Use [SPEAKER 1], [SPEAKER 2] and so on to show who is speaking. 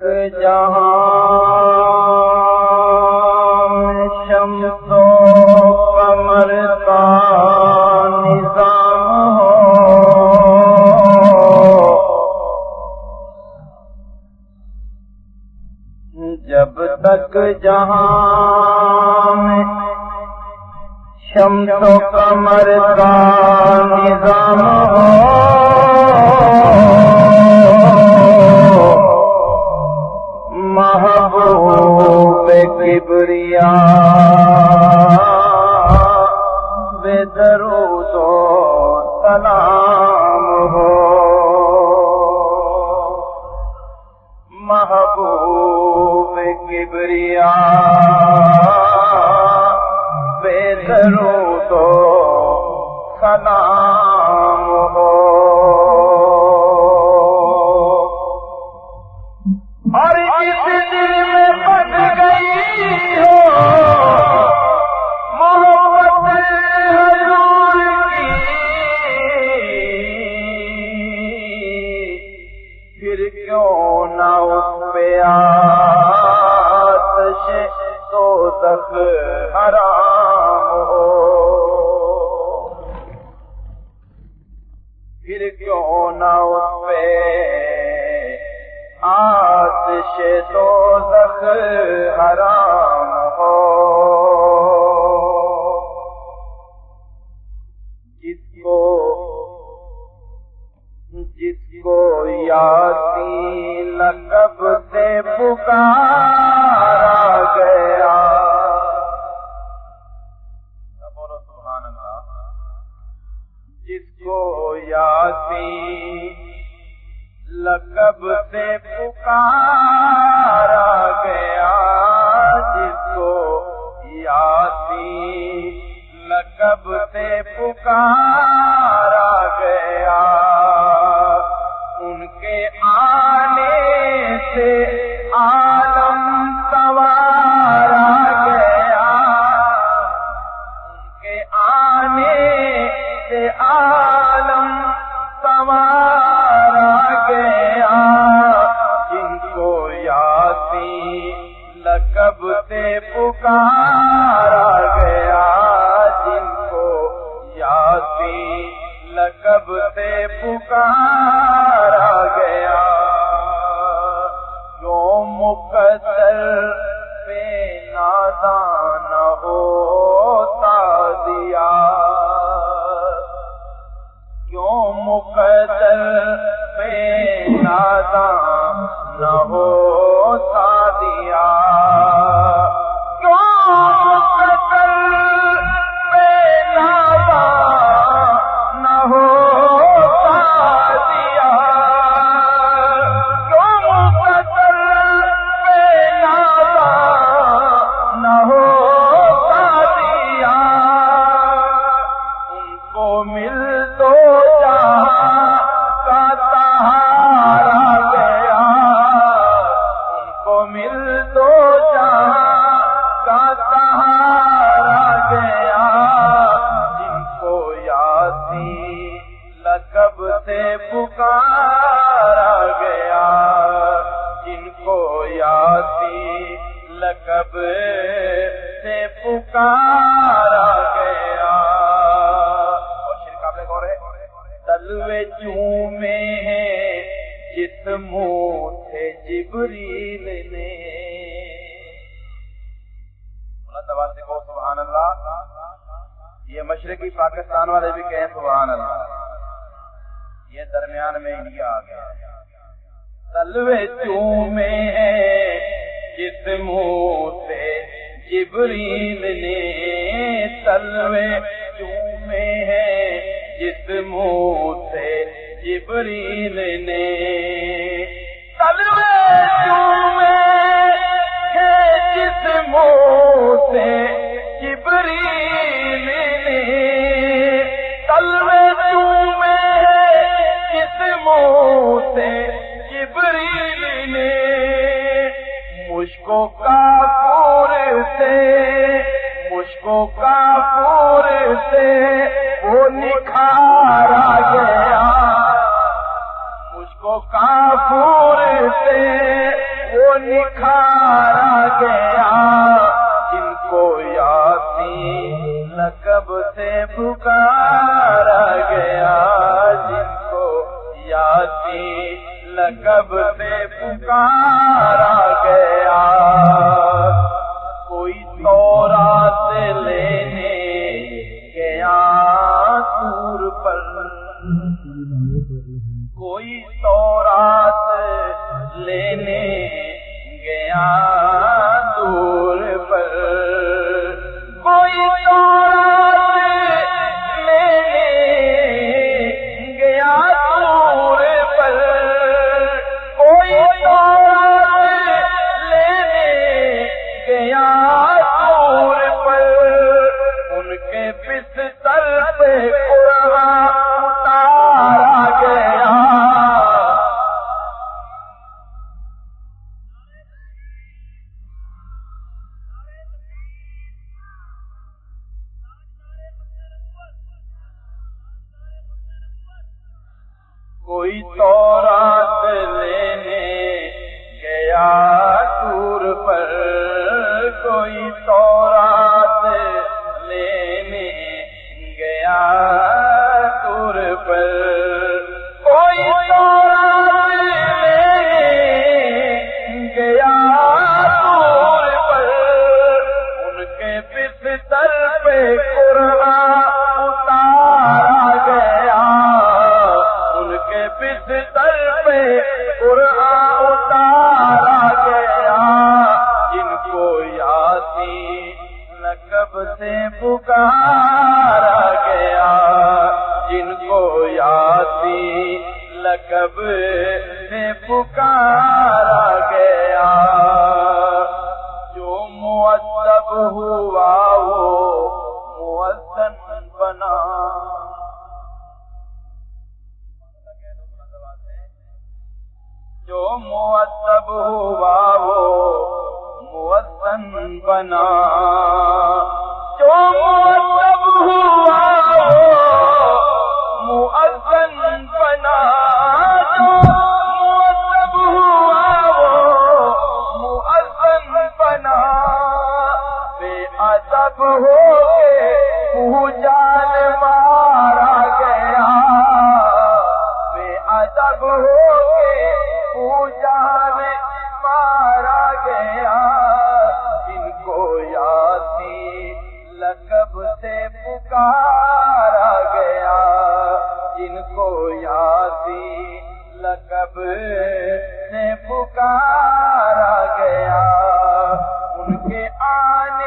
[SPEAKER 1] جہاں شم تو کمر کا نظام ہو جب تک جہاں شم تو کمر کا نظام محبوب کبریا بے درود و سلام ہو۔ محبوب کبریا بے درود و سلام تو تک حرام ہو۔ پھر کیوں نہ اس پہ آتش تو زخ حرام پکار سہارا گیا جن کو یاسی لقب سے پکار سے پکارا گیا، جن کو یاسی لقب سے پکارا گیا۔ تلوے چومے ہیں جس منہ تھے جبریل نے۔ سبحان اللہ۔ یہ مشرقی پاکستان والے بھی کہیں سبحان اللہ۔ درمیان میں انڈیا آ گیا۔ تلوے چومے ہیں جس منہ سے جبریل نے تلوے چومے ہیں جس منہ سے جبریل نے تلوے چومے ہیں جس منہ سے مشکو کافور سے سے وہ نکھارا گیا۔ سے نکھارا گیا۔ جن کو یاسی لقب سے پکارا یاسی لقب سے پکارا گیا۔ کوئی تورات لینے گیا سور پر۔ کوئی تورات لینے گیا۔ تو پکارا گیا، جن کو یاسی لقب سے پکارا گیا۔ جو معذب ہوا، وہ مؤذن بنا۔ جو معذب ہوا، وہ مؤذن بنا۔ ہو کے پوجان مارا گیا۔ بے ادب ہو کے پوجا مارا گیا۔ جن کو یاسی لقب سے پکارا گیا۔ جن کو یاسی لقب سے پکارا گیا۔ ان کے آنے